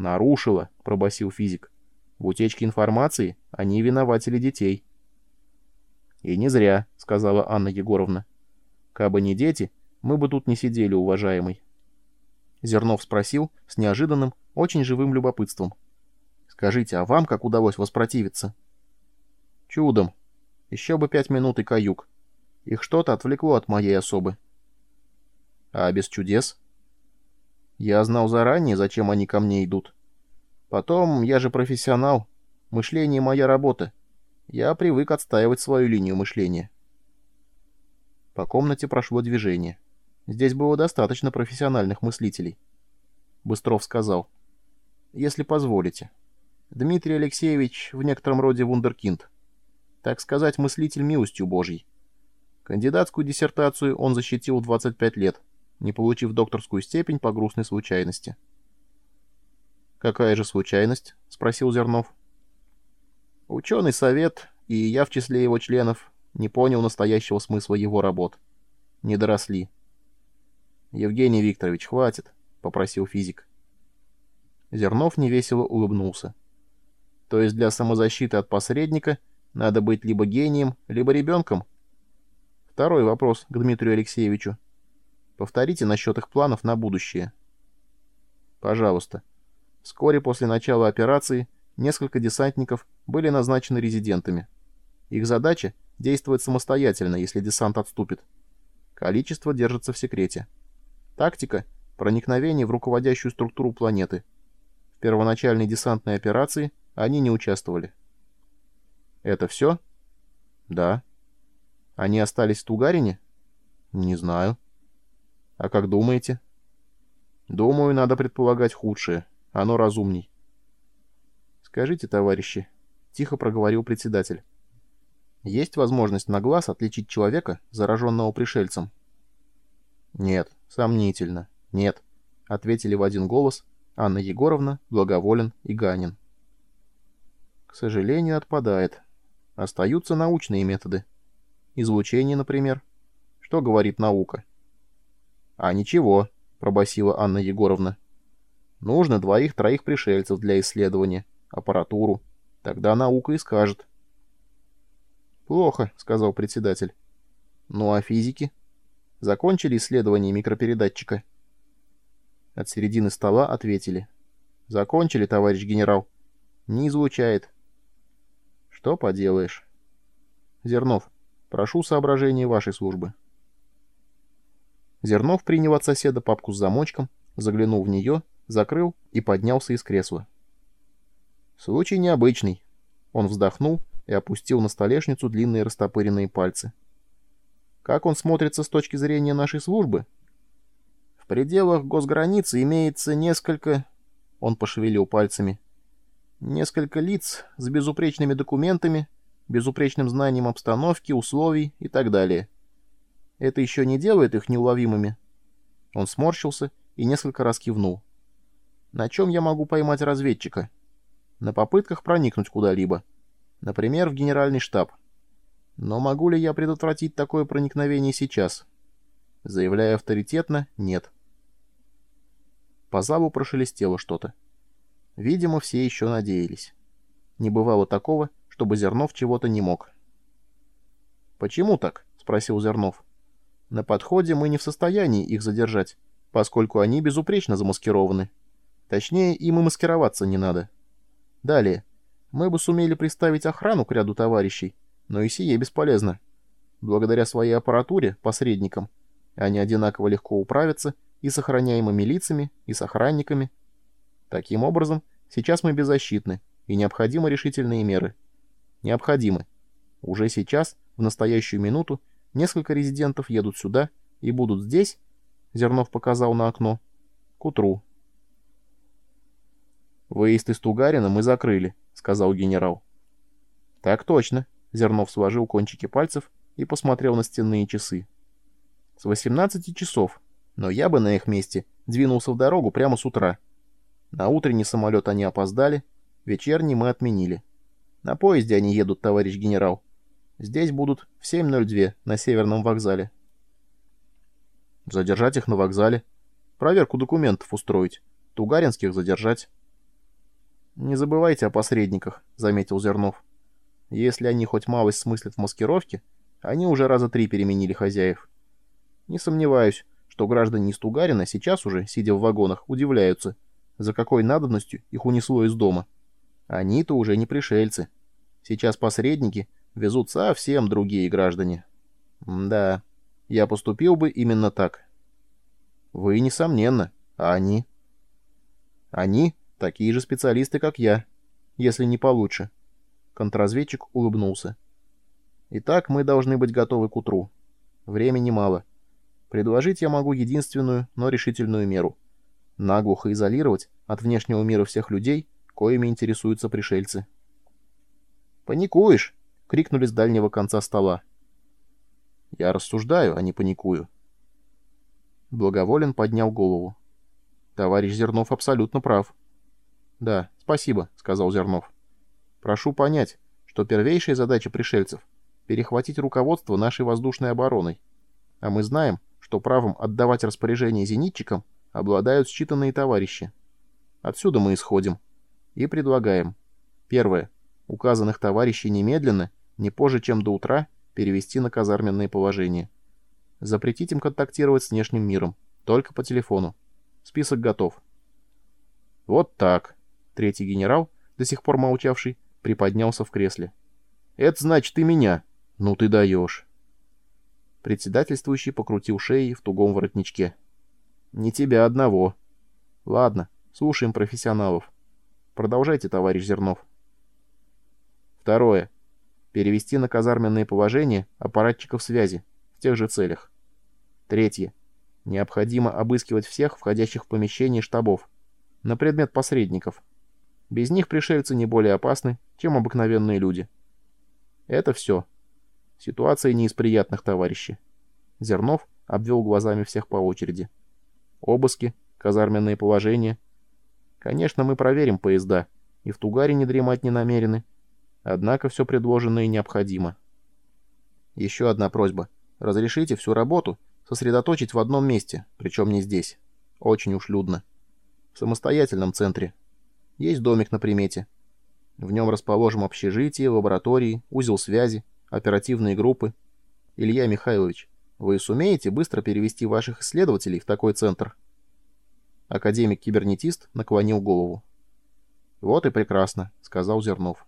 «Нарушила», — пробасил физик. «В утечке информации они винователи детей». «И не зря», — сказала Анна Егоровна. «Кабы не дети, мы бы тут не сидели, уважаемый». Зернов спросил с неожиданным, очень живым любопытством. «Скажите, а вам как удалось воспротивиться?» «Чудом. Еще бы пять минут и каюк. Их что-то отвлекло от моей особы». «А без чудес?» «Я знал заранее, зачем они ко мне идут. Потом, я же профессионал. Мышление — моя работа. Я привык отстаивать свою линию мышления». По комнате прошло движение. Здесь было достаточно профессиональных мыслителей. Быстров сказал. «Если позволите. Дмитрий Алексеевич в некотором роде вундеркинд. Так сказать, мыслитель милостью Божьей. Кандидатскую диссертацию он защитил 25 лет, не получив докторскую степень по грустной случайности». «Какая же случайность?» — спросил Зернов. «Ученый совет, и я в числе его членов, не понял настоящего смысла его работ. Не доросли». «Евгений Викторович, хватит», — попросил физик. Зернов невесело улыбнулся. «То есть для самозащиты от посредника надо быть либо гением, либо ребенком?» Второй вопрос к Дмитрию Алексеевичу. Повторите насчет их планов на будущее. Пожалуйста. Вскоре после начала операции несколько десантников были назначены резидентами. Их задача — действовать самостоятельно, если десант отступит. Количество держится в секрете. Тактика — проникновение в руководящую структуру планеты. В первоначальной десантной операции они не участвовали. Это все? Да. Они остались в Тугарине? Не знаю. А как думаете? Думаю, надо предполагать худшее. Оно разумней. Скажите, товарищи, — тихо проговорил председатель. Есть возможность на глаз отличить человека, зараженного пришельцем? Нет. «Сомнительно. Нет», — ответили в один голос Анна Егоровна, Благоволен и Ганин. «К сожалению, отпадает. Остаются научные методы. Излучение, например. Что говорит наука?» «А ничего», — пробасила Анна Егоровна. «Нужно двоих-троих пришельцев для исследования, аппаратуру. Тогда наука и скажет». «Плохо», — сказал председатель. «Ну а физики?» Закончили исследование микропередатчика?» От середины стола ответили. «Закончили, товарищ генерал. Не излучает». «Что поделаешь?» «Зернов, прошу соображения вашей службы». Зернов принял от соседа папку с замочком, заглянул в нее, закрыл и поднялся из кресла. «Случай необычный». Он вздохнул и опустил на столешницу длинные растопыренные пальцы. Как он смотрится с точки зрения нашей службы? В пределах госграницы имеется несколько... Он пошевелил пальцами. Несколько лиц с безупречными документами, безупречным знанием обстановки, условий и так далее. Это еще не делает их неуловимыми. Он сморщился и несколько раз кивнул. На чем я могу поймать разведчика? На попытках проникнуть куда-либо. Например, в генеральный штаб. Но могу ли я предотвратить такое проникновение сейчас? Заявляя авторитетно, нет. По залу прошелестело что-то. Видимо, все еще надеялись. Не бывало такого, чтобы Зернов чего-то не мог. «Почему так?» — спросил Зернов. «На подходе мы не в состоянии их задержать, поскольку они безупречно замаскированы. Точнее, им и маскироваться не надо. Далее. Мы бы сумели приставить охрану к ряду товарищей, но и сие бесполезно. Благодаря своей аппаратуре, посредникам, они одинаково легко управятся и с охраняемыми лицами, и с охранниками. Таким образом, сейчас мы беззащитны, и необходимы решительные меры. Необходимы. Уже сейчас, в настоящую минуту, несколько резидентов едут сюда и будут здесь, Зернов показал на окно, к утру. «Выезд из Тугарина мы закрыли», — сказал генерал. «Так точно», Зернов сложил кончики пальцев и посмотрел на стенные часы. С 18 часов, но я бы на их месте двинулся в дорогу прямо с утра. На утренний самолет они опоздали, вечерний мы отменили. На поезде они едут, товарищ генерал. Здесь будут в 7.02 на северном вокзале. Задержать их на вокзале. Проверку документов устроить. Тугаринских задержать. «Не забывайте о посредниках», — заметил Зернов. «Если они хоть малость смыслят в маскировке, они уже раза три переменили хозяев. Не сомневаюсь, что граждане из Тугарина сейчас уже, сидя в вагонах, удивляются, за какой надобностью их унесло из дома. Они-то уже не пришельцы. Сейчас посредники везут совсем другие граждане. да, я поступил бы именно так. Вы, несомненно, а они? Они такие же специалисты, как я, если не получше. Контрразведчик улыбнулся. Итак, мы должны быть готовы к утру. Времени мало. Предложить я могу единственную, но решительную меру. Наглухо изолировать от внешнего мира всех людей, коими интересуются пришельцы. «Паникуешь!» — крикнули с дальнего конца стола. «Я рассуждаю, а не паникую». Благоволен поднял голову. «Товарищ Зернов абсолютно прав». «Да, спасибо», — сказал Зернов. «Прошу понять, что первейшая задача пришельцев — перехватить руководство нашей воздушной обороной. А мы знаем, что правом отдавать распоряжение зенитчикам обладают считанные товарищи. Отсюда мы исходим и предлагаем. Первое. Указанных товарищей немедленно, не позже, чем до утра, перевести на казарменное положение. Запретить им контактировать с внешним миром, только по телефону. Список готов. Вот так. Третий генерал, до сих пор молчавший, приподнялся в кресле. Это значит и меня. Ну ты даешь. Председательствующий покрутил шеей в тугом воротничке. «Не тебя одного». «Ладно, слушаем профессионалов. Продолжайте, товарищ Зернов». Второе. Перевести на казарменное положение аппаратчиков связи в тех же целях. Третье. Необходимо обыскивать всех входящих в помещение штабов на предмет посредников. Без них пришельцы не более опасны, чем обыкновенные люди. Это все. Ситуация не из приятных, товарищи. Зернов обвел глазами всех по очереди. Обыски, казарменные положения. Конечно, мы проверим поезда, и в Тугаре не дремать не намерены. Однако все предложенное необходимо. Еще одна просьба. Разрешите всю работу сосредоточить в одном месте, причем не здесь. Очень уж людно. В самостоятельном центре. Есть домик на примете. В нем расположим общежитие, лаборатории, узел связи, оперативные группы. Илья Михайлович, вы сумеете быстро перевести ваших исследователей в такой центр? Академик-кибернетист наклонил голову. «Вот и прекрасно», — сказал Зернов.